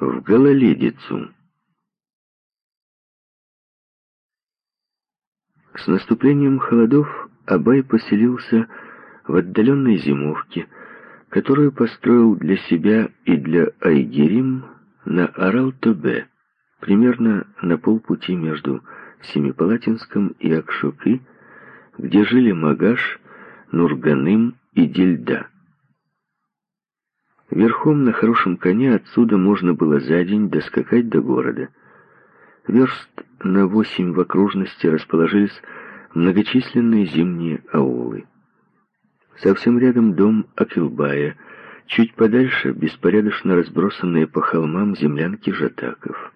в гололедицу. С наступлением холодов Абай поселился в отдаленной зимовке, которую построил для себя и для Айгерим на Арал-Тобе, примерно на полпути между Семипалатинском и Акшуки, где жили Магаш, Нурганым и Дильда. Верхом на хорошем коне отсюда можно было за день доскакать до города. Верст на восемь в окружности расположились многочисленные зимние аулы. Совсем рядом дом Акилбая, чуть подальше беспорядочно разбросанные по холмам землянки жатаков.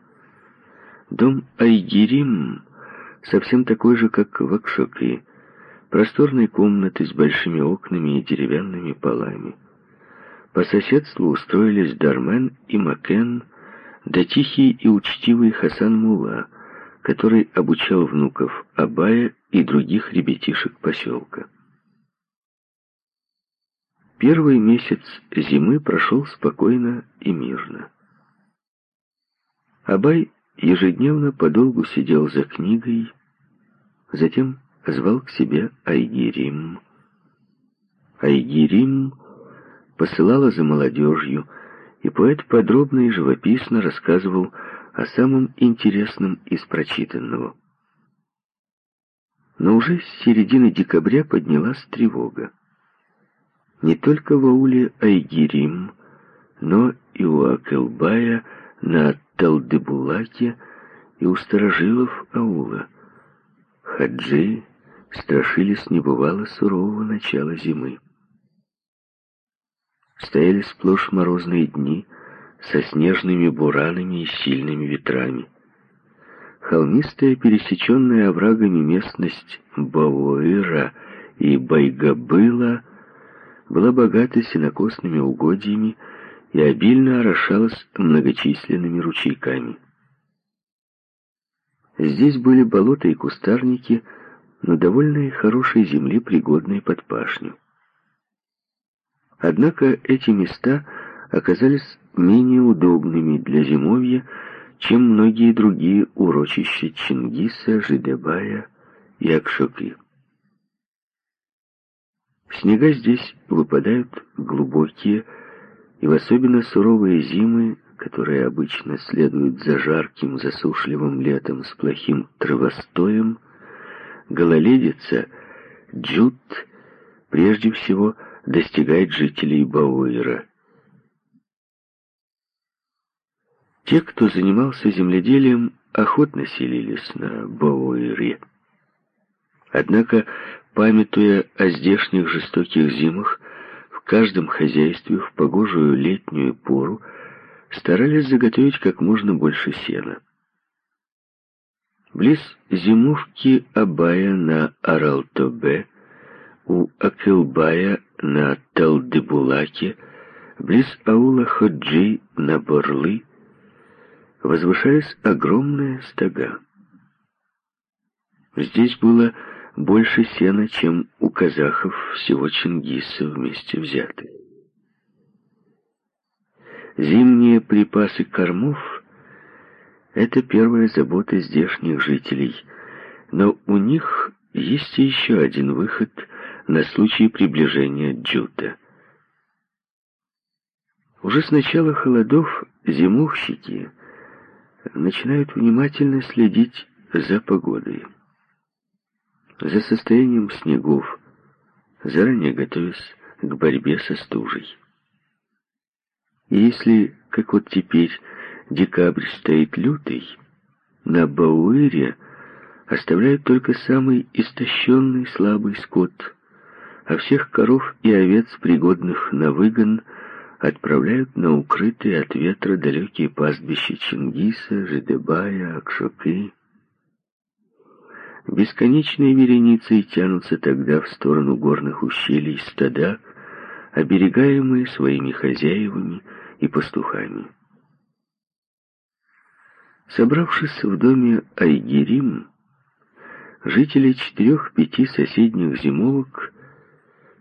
Дом Айгирим совсем такой же, как в Акшоке, просторной комнаты с большими окнами и деревянными полами. По соседству устроились Дармен и Макен, да тихий и учтивый Хасан Мула, который обучал внуков Абая и других ребятишек поселка. Первый месяц зимы прошел спокойно и мирно. Абай ежедневно подолгу сидел за книгой, затем звал к себе Айгирим. Айгирим посылала за молодежью, и поэт подробно и живописно рассказывал о самом интересном из прочитанного. Но уже с середины декабря поднялась тревога. Не только в ауле Айгирим, но и у Акелбая на Талдыбулаке и у старожилов аула. Хаджи страшились небывало сурового начала зимы. Стояли сплошь морозные дни со снежными буранами и сильными ветрами. Холмистая, пересеченная оврагами местность Бауэра и Байгабыла была богата сенокосными угодьями и обильно орошалась многочисленными ручейками. Здесь были болота и кустарники, но довольно хорошей земли, пригодной под пашню. Однако эти места оказались менее удобными для зимовья, чем многие другие урочища Чингиса, Жидебая и Акшоки. Снега здесь выпадают глубокие, и в особенно суровые зимы, которые обычно следуют за жарким засушливым летом с плохим травостоем, гололедица, джут, прежде всего, достигает жителей Бауэра. Те, кто занимался земледелием, охотно селились на Бауэре. Однако, памятуя о здешних жестоких зимах, в каждом хозяйстве в погожую летнюю пору старались заготовить как можно больше сена. Близ зимовки Абая на Аралтобе, у Акылбая на Талдыбулаке, близ аула Ходжи на Борлы, возвышались огромные стога. Здесь было больше сена, чем у казахов всего Чингиса вместе взятых. Зимние припасы кормов — это первая забота здешних жителей, но у них есть еще один выход на случай приближения Джута. Уже с начала холодов зимовщики начинают внимательно следить за погодой, за состоянием снегов, заранее готовясь к борьбе со стужей. И если, как вот теперь, декабрь стоит лютый, на Бауэре оставляют только самый истощенный слабый скот, а всех коров и овец, пригодных на выгон, отправляют на укрытые от ветра далекие пастбища Чингиса, Жидебая, Акшоки. Бесконечные вереницы тянутся тогда в сторону горных ущелий стада, оберегаемые своими хозяевами и пастухами. Собравшись в доме Айгерим, жители четырех-пяти соседних зимовок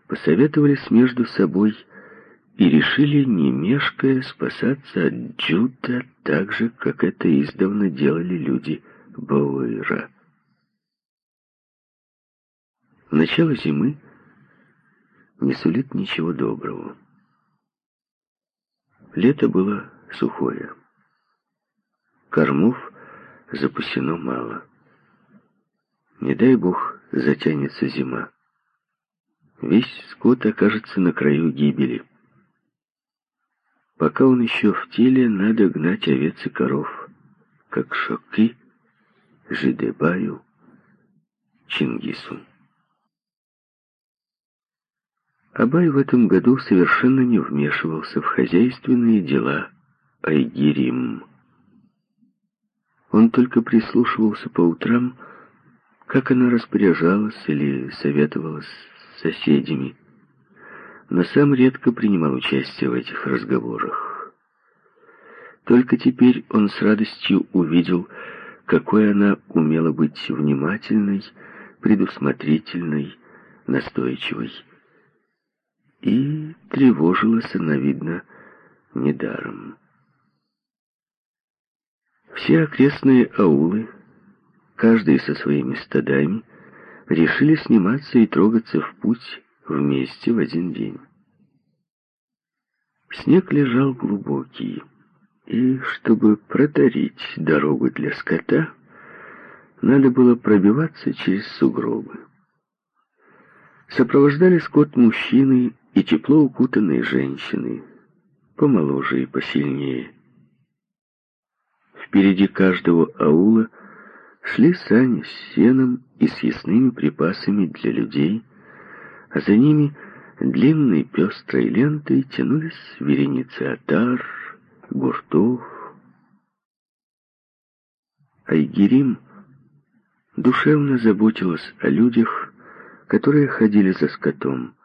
посоветовались между собой и решили, не мешкая, спасаться от Джуда так же, как это издавна делали люди Бауэра. Начало зимы не сулит ничего доброго. Лето было сухое. Кормов запасено мало. Не дай бог затянется зима. Весь скот окажется на краю гибели. Пока он еще в теле, надо гнать овец и коров, как Шоки, Жидебаю, Чингису. Абай в этом году совершенно не вмешивался в хозяйственные дела Айгирим. Он только прислушивался по утрам, как она распоряжалась или советовалась соседями, но сам редко принимал участие в этих разговорах. Только теперь он с радостью увидел, какой она умела быть внимательной, предусмотрительной, настойчивой. И тревожилась она, видно, недаром. Все окрестные аулы, каждый со своими стадами, решили сниматься и трогаться в путь вместе в один день. Снег лежал глубокий, и чтобы протарить дорогу для скота, надо было пробиваться через сугробы. Сопровождали скот мужчины и тепло укутанные женщины, помоложе и посильнее. Впереди каждого аула шли сани с сеном и съестными припасами для людей, а за ними длинной пестрой лентой тянулись вереницы отар, гуртов. Айгерим душевно заботилась о людях, которые ходили за скотом.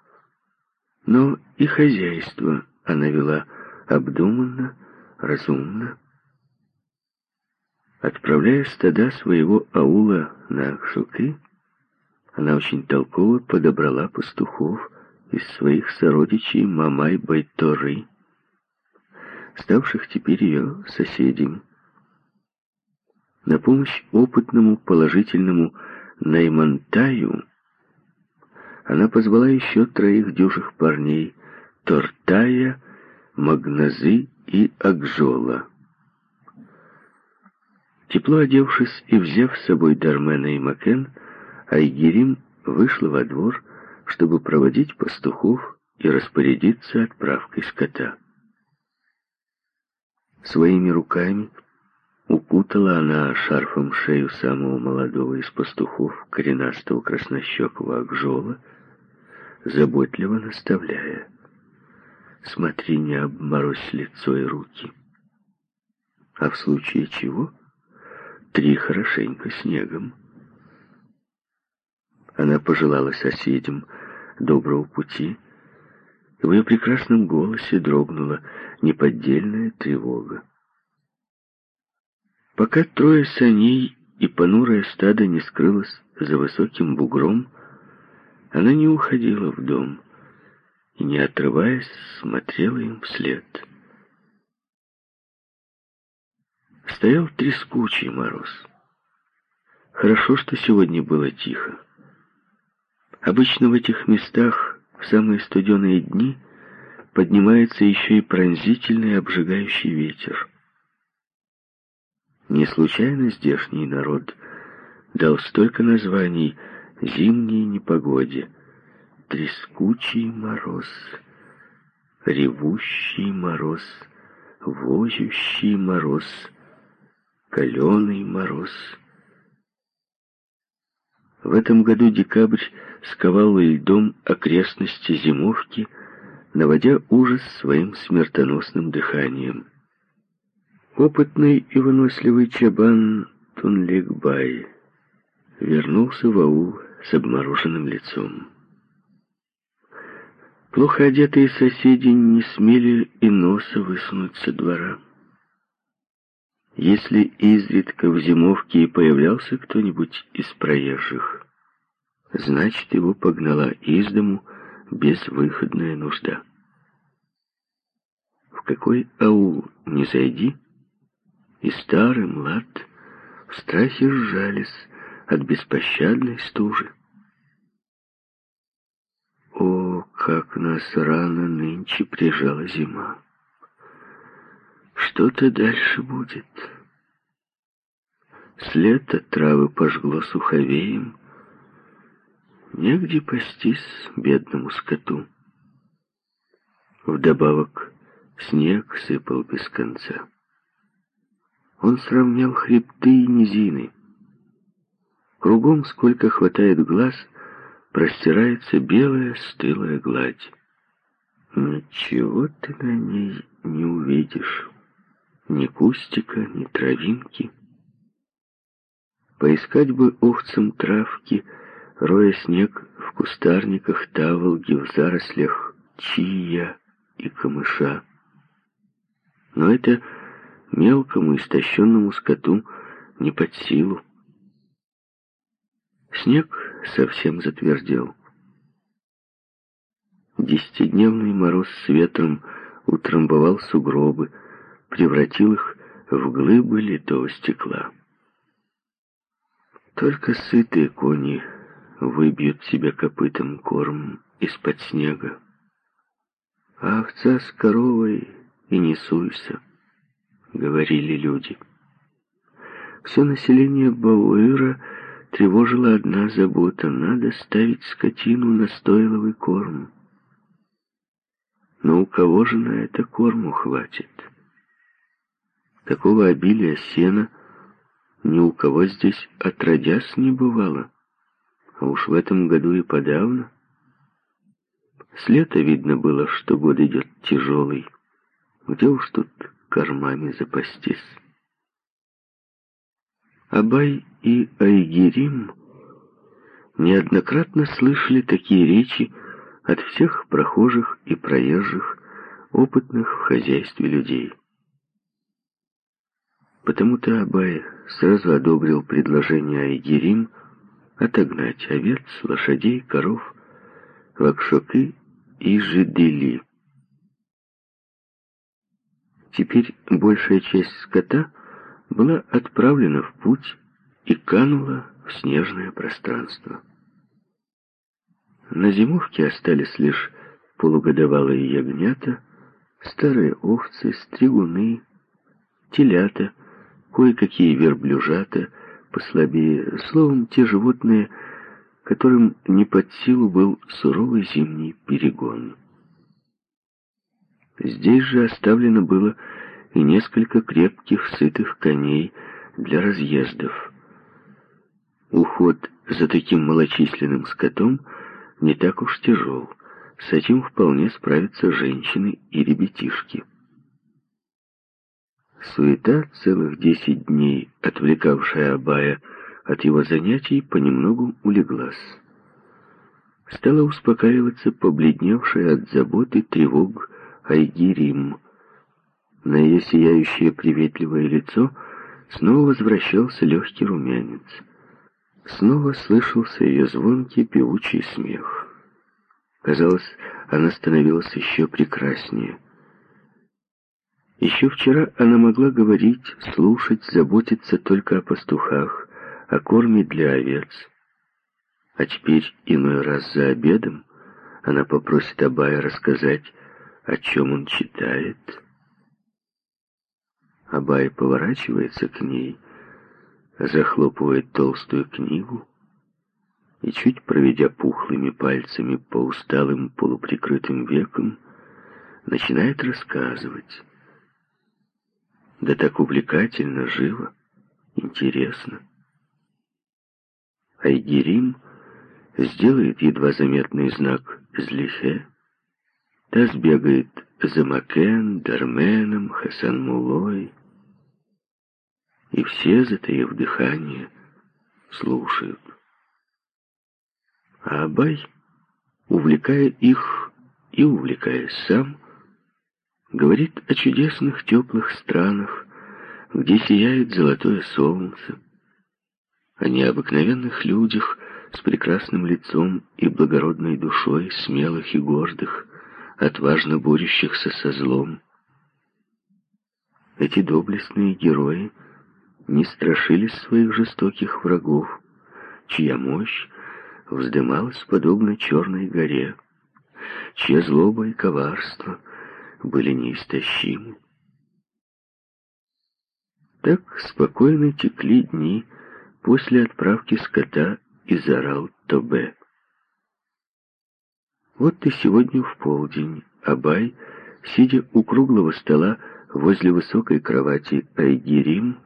Но и хозяйство она вела обдуманно, разумно. Отправляя стада своего аула на Акшуки, она очень толково подобрала пастухов из своих сородичей Мамай-Байторы, ставших теперь ее соседями. На помощь опытному положительному Наймантаю она позвала еще троих дюжих парней — Тортая, Магназы и Акжола. Тепло одевшись и взяв с собой Дармена и Макен, Айгерим вышла во двор, чтобы проводить пастухов и распорядиться отправкой скота. Своими руками укутала она шарфом шею самого молодого из пастухов, коренастого краснощекого Акжола, заботливо наставляя. Смотри, не обморозь лицо и руки. А в случае чего, три хорошенько снегом. Она пожелала соседям доброго пути, и в ее прекрасном голосе дрогнула неподдельная тревога. Пока трое саней и понурое стадо не скрылось за высоким бугром, она не уходила в дом и, не отрываясь, смотрела им вслед. Стоял трескучий мороз. Хорошо, что сегодня было тихо. Обычно в этих местах в самые студеные дни поднимается еще и пронзительный обжигающий ветер. Не случайно здешний народ дал столько названий зимней непогоде. Трескучий мороз, ревущий мороз, возющий мороз, каленый мороз. В этом году декабрь сковал льдом окрестности зимовки, наводя ужас своим смертоносным дыханием. Опытный и выносливый чабан Тунликбай вернулся в аул с обмороженным лицом. Плохо одетые соседи не смели и носа высунуть со двора. Если изредка в зимовке и появлялся кто-нибудь из проезжих, значит, его погнала из дому безвыходная нужда. какой аул не зайди, и старый, млад, в страхе сжались от беспощадной стужи. О, как нас рано нынче прижала зима! Что-то дальше будет. С лета травы пожгло суховеем, Негде пастись бедному скоту. Вдобавок снег сыпал без конца. Он сравнял хребты и низины. Кругом, сколько хватает глаз, простирается белая стылая гладь. Ничего ты на ней не увидишь. Ни кустика, ни травинки. Поискать бы овцам травки, роя снег в кустарниках, таволги, в зарослях чия и камыша. Но это мелкому истощенному скоту не под силу. Снег совсем затвердел. Десятидневный мороз с ветром утрамбовал сугробы, превратил их в глыбы литого стекла. Только сытые кони выбьют себе копытом корм из-под снега. А овца с коровой и не суйся, говорили люди. Все население Бауэра тревожила одна забота — надо ставить скотину на стойловый корм. Но у кого же на это корму хватит? Такого обилия сена ни у кого здесь отродясь не бывало. А уж в этом году и подавно. С лета видно было, что год идет тяжелый. Где уж тут кормами запастись? Абай и Айгерим неоднократно слышали такие речи от всех прохожих и проезжих, опытных в хозяйстве людей. Потому-то Абай сразу одобрил предложение Айгерим отогнать овец, лошадей, коров, вакшоки и жидели. Теперь большая часть скота была отправлена в путь и канула в снежное пространство. На зимовке остались лишь полугодовалые ягнята, старые овцы, стригуны, телята, кое-какие верблюжата, послабее, словом, те животные, которым не под силу был суровый зимний перегон. Здесь же оставлено было и несколько крепких, сытых коней для разъездов. Уход за таким малочисленным скотом не так уж тяжел. С этим вполне справятся женщины и ребятишки. Суета, целых десять дней отвлекавшая Абая от его занятий, понемногу улеглась. Стала успокаиваться побледневшая от заботы тревог Айгирим. На ее сияющее приветливое лицо снова возвращался легкий румянец. Снова слышался ее звонкий певучий смех. Казалось, она становилась еще прекраснее. Еще вчера она могла говорить, слушать, заботиться только о пастухах, о корме для овец. А теперь иной раз за обедом она попросит Абая рассказать, о чем он читает. Абай поворачивается к ней, захлопывает толстую книгу и, чуть проведя пухлыми пальцами по усталым полуприкрытым векам, начинает рассказывать. Да так увлекательно, живо, интересно. Айгерим сделает едва заметный знак «Злихе», та сбегает за Макен, Дарменом, Хасан-Мулой, и все, затаив дыхание, слушают. А Абай, увлекая их и увлекаясь сам, говорит о чудесных теплых странах, где сияет золотое солнце, о необыкновенных людях с прекрасным лицом и благородной душой, смелых и гордых, отважно борющихся со злом, эти доблестные герои не страшились своих жестоких врагов, чья мощь вздымалась подобно черной горе, чья злоба и коварство были неистощимы. Так спокойно текли дни после отправки скота из Арал-Тобе. Вот и сегодня в полдень Абай, сидя у круглого стола возле высокой кровати Айгирим,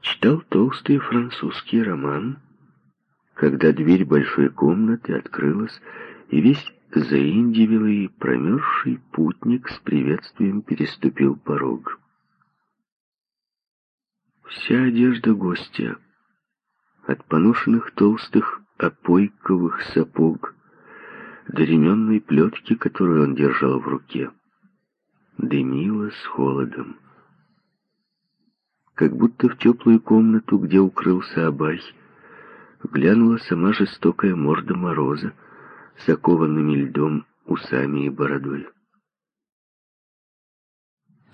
читал толстый французский роман, когда дверь большой комнаты открылась, и весь заиндивилый промерзший путник с приветствием переступил порог. Вся одежда гостя, от поношенных толстых опойковых сапог до ременной плетки, которую он держал в руке. Дымило с холодом. Как будто в теплую комнату, где укрылся Абай, глянула сама жестокая морда Мороза с окованными льдом усами и бородой.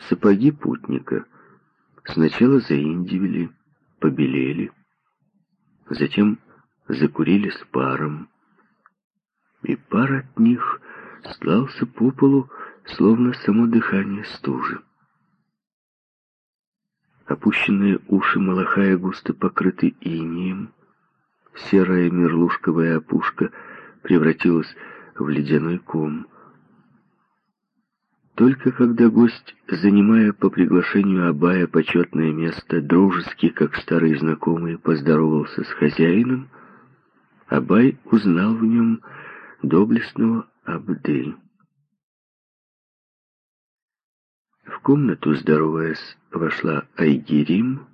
Сапоги путника сначала заиндивили, побелели, затем закурили с паром, и пар от них слался по полу, словно само дыхание стужи. Опущенные уши Малахая густо покрыты инием, серая мерлушковая опушка превратилась в ледяной ком. Только когда гость, занимая по приглашению Абая почетное место, дружески, как старый знакомый, поздоровался с хозяином, Абай узнал в нем доблестного Абды. В комнату, здороваясь, вошла Айгирим,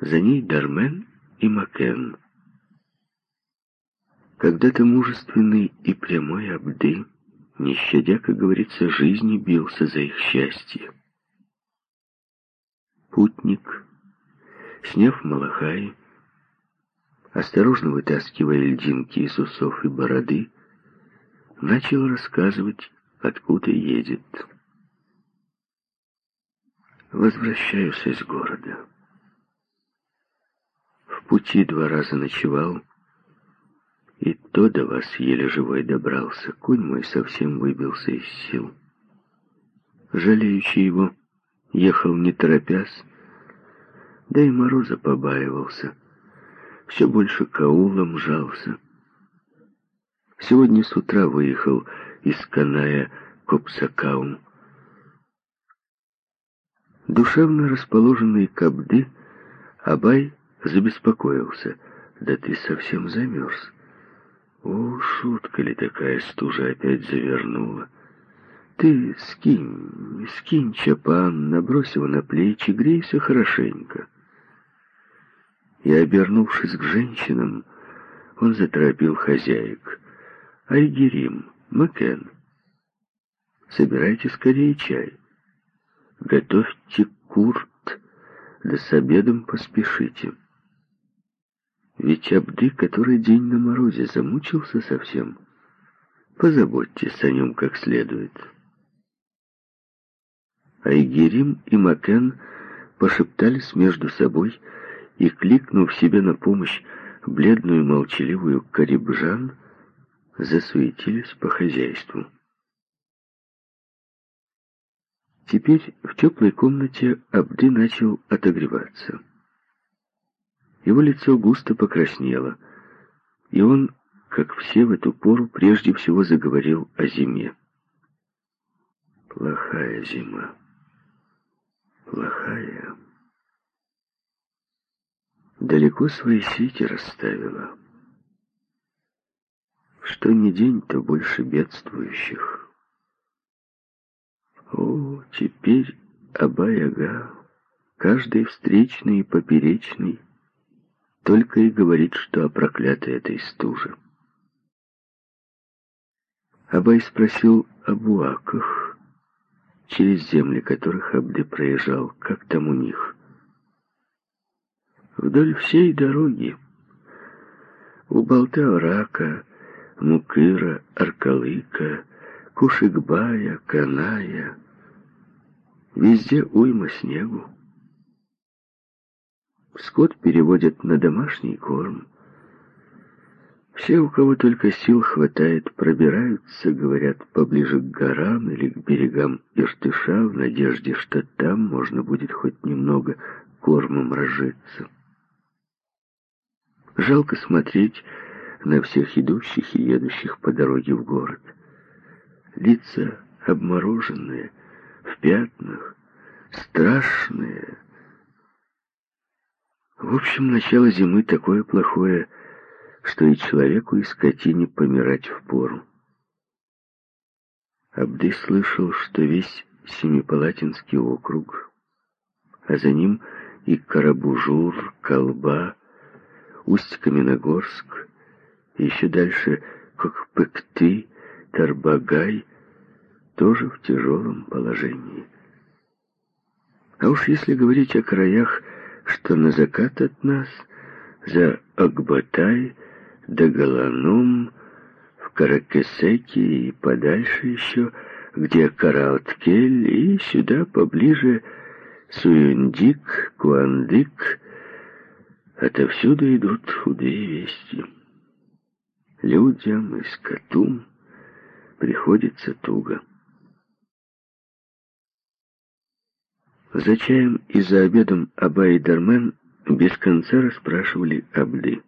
за ней Дармен и Макен. Когда-то мужественный и прямой Абды, не щадя, как говорится, жизни, бился за их счастье. Путник, сняв малахай, осторожно вытаскивая льдинки из усов и бороды, начал рассказывать, откуда едет. Возвращаюсь из города. В пути два раза ночевал, и то до вас еле живой добрался. Конь мой совсем выбился из сил. Жалеющий его, ехал не торопясь, да и мороза побаивался — все больше к аулам жался. Сегодня с утра выехал из Каная Копсакаум. Душевно расположенный Кабды, Абай забеспокоился. «Да ты совсем замерз». О, шутка ли такая стужа опять завернула. Ты скинь, скинь чапан, набрось его на плечи, грейся хорошенько и, обернувшись к женщинам, он заторопил хозяек. «Айгерим, Макен, собирайте скорее чай. Готовьте курт, да с обедом поспешите. Ведь Абды, который день на морозе, замучился совсем. Позаботьтесь о нем как следует». Айгерим и Макен пошептались между собой, и, кликнув себе на помощь бледную молчаливую Карибжан, засуетились по хозяйству. Теперь в теплой комнате Абды начал отогреваться. Его лицо густо покраснело, и он, как все в эту пору, прежде всего заговорил о зиме. Плохая зима. Плохая далеко свои сети расставила. Что ни день, то больше бедствующих. О, теперь Абай-ага, каждый встречный и поперечный, только и говорит, что о проклятой этой стуже. Абай спросил об уаках, через земли которых Абды проезжал, как там у них вдоль всей дороги. У Болта-Рака, Мукыра, Аркалыка, Кушикбая, Каная. Везде уйма снегу. Скот переводят на домашний корм. Все, у кого только сил хватает, пробираются, говорят, поближе к горам или к берегам Иртыша в надежде, что там можно будет хоть немного кормом разжиться. Жалко смотреть на всех идущих и едущих по дороге в город. Лица обмороженные, в пятнах, страшные. В общем, начало зимы такое плохое, что и человеку, и скотине помирать впору. Абды слышал, что весь Семипалатинский округ, а за ним и Карабужур, Колба, Усть-Каменогорск, еще дальше Кокпыкты, Тарбагай, тоже в тяжелом положении. А уж если говорить о краях, что на закат от нас, за Акбатай, до Галаном, в Каракесеке и подальше еще, где Караоткель, и сюда поближе Суюндик, Куандык. Отовсюду идут худые вести. Людям и скоту приходится туго. За чаем и за обедом Аба и Дармен без конца расспрашивали Абды.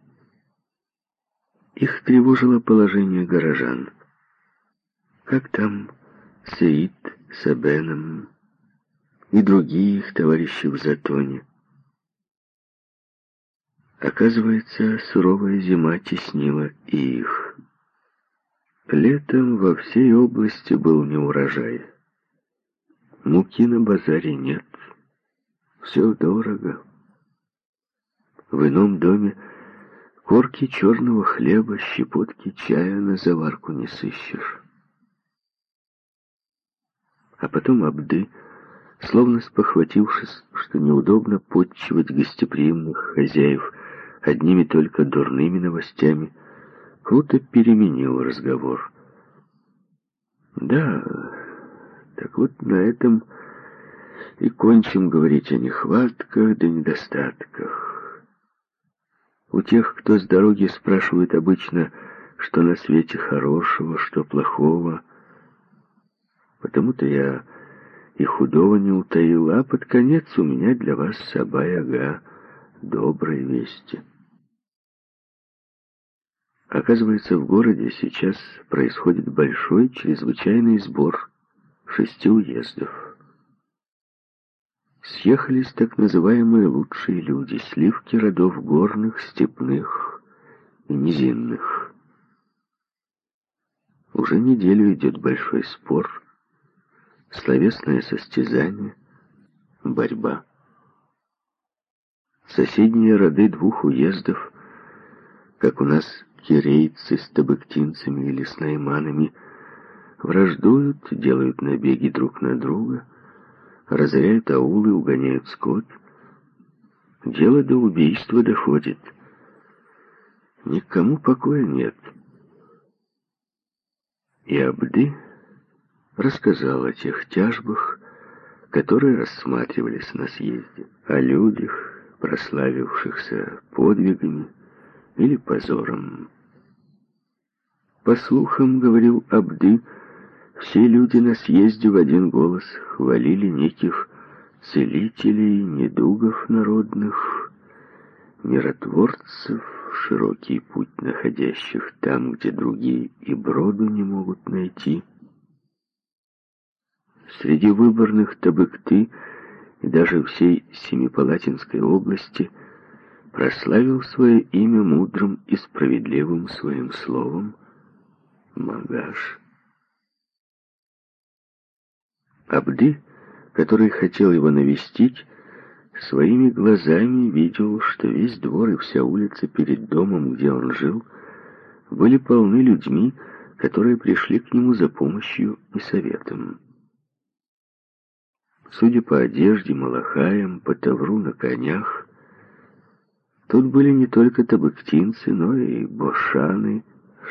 Их тревожило положение горожан. Как там Саид с Абеном и другие их товарищи в Затоне? Оказывается, суровая зима теснила и их. Летом во всей области был неурожай. Муки на базаре нет. Все дорого. В ином доме Корки черного хлеба, щепотки чая на заварку не сыщешь. А потом Абды, словно спохватившись, что неудобно подчивать гостеприимных хозяев одними только дурными новостями, круто переменил разговор. Да, так вот на этом и кончим говорить о нехватках да недостатках. У тех, кто с дороги спрашивает обычно, что на свете хорошего, что плохого. Потому-то я и худого не утаил, а под конец у меня для вас, Саба-Яга, добрые вести. Оказывается, в городе сейчас происходит большой чрезвычайный сбор шести уездов съехались так называемые лучшие люди, сливки родов горных, степных и низинных. Уже неделю идет большой спор, словесное состязание, борьба. Соседние роды двух уездов, как у нас кирейцы с табыктинцами или с найманами, враждуют, делают набеги друг на друга — разоряют аулы, угоняют скот. Дело до убийства доходит. Никому покоя нет. И Абды рассказал о тех тяжбах, которые рассматривались на съезде, о людях, прославившихся подвигами или позором. По слухам, говорил Абды, все люди на съезде в один голос хвалили неких целителей, недугов народных, миротворцев, широкий путь находящих там, где другие и броду не могут найти. Среди выборных Табыкты и даже всей Семипалатинской области прославил свое имя мудрым и справедливым своим словом Магаш. Абды, который хотел его навестить, своими глазами видел, что весь двор и вся улица перед домом, где он жил, были полны людьми, которые пришли к нему за помощью и советом. Судя по одежде, малахаям, по тавру на конях, тут были не только табыктинцы, но и бошаны,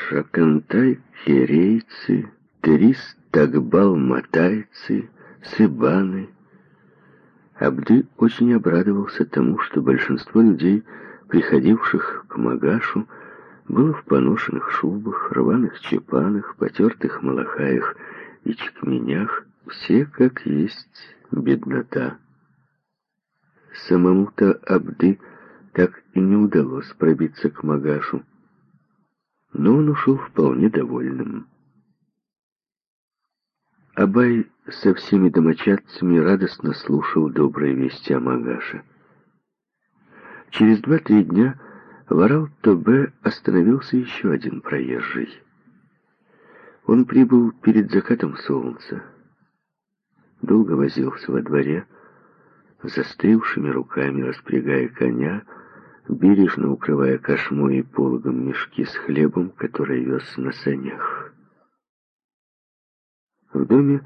шакантай-херейцы, Трис, Тагбал-матайцы, Сыбаны, Абды очень обрадовался тому, что большинство людей, приходивших к Магашу, было в поношенных шубах, рваных чепанах, потертых малахаях и чекменях, все как есть беднота. Самому-то Абды так и не удалось пробиться к Магашу, но он ушел вполне довольным. Абай со всеми домочадцами радостно слушал добрые вести о Магаше. Через два-три дня в Арал-Тобе остановился еще один проезжий. Он прибыл перед закатом солнца. Долго возился во дворе, застывшими руками распрягая коня, бережно укрывая кошмой и пологом мешки с хлебом, который вез на санях. В доме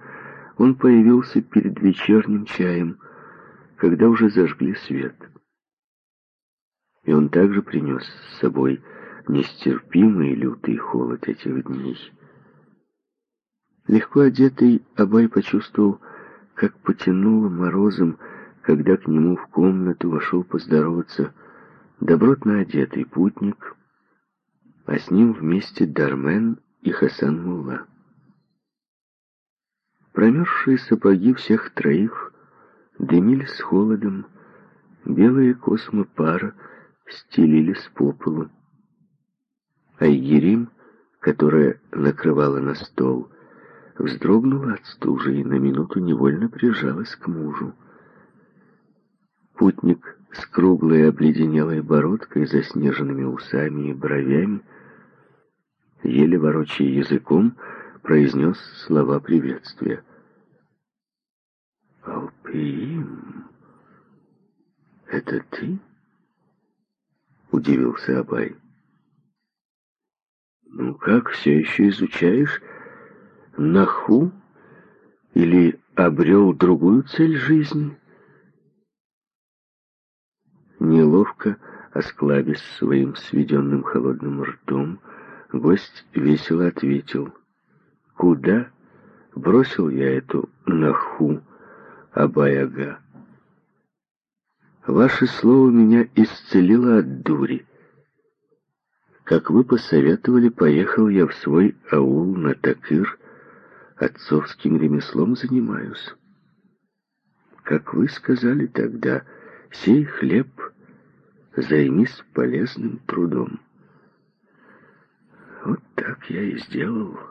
он появился перед вечерним чаем, когда уже зажгли свет. И он также принес с собой нестерпимый лютый холод этих дней. Легко одетый Абай почувствовал, как потянуло морозом, когда к нему в комнату вошел поздороваться добротно одетый путник, а с ним вместе Дармен и Хасан Мулла. Промерзшие сапоги всех троих дымились с холодом, белые космы пара стелились по полу. Айгерим, которая накрывала на стол, вздрогнула от стужи и на минуту невольно прижалась к мужу. Путник с круглой обледенелой бородкой, заснеженными усами и бровями, еле ворочая языком, произнес слова приветствия. «Алпиим, это ты?» — удивился Абай. «Ну как, все еще изучаешь Наху или обрел другую цель жизни?» Неловко, осклабясь своим сведенным холодным ртом, гость весело ответил. «Куда?» — бросил я эту наху, Абаяга. Ваше слово меня исцелило от дури. Как вы посоветовали, поехал я в свой аул на Такыр, отцовским ремеслом занимаюсь. Как вы сказали тогда, сей хлеб займись полезным трудом. Вот так я и сделал.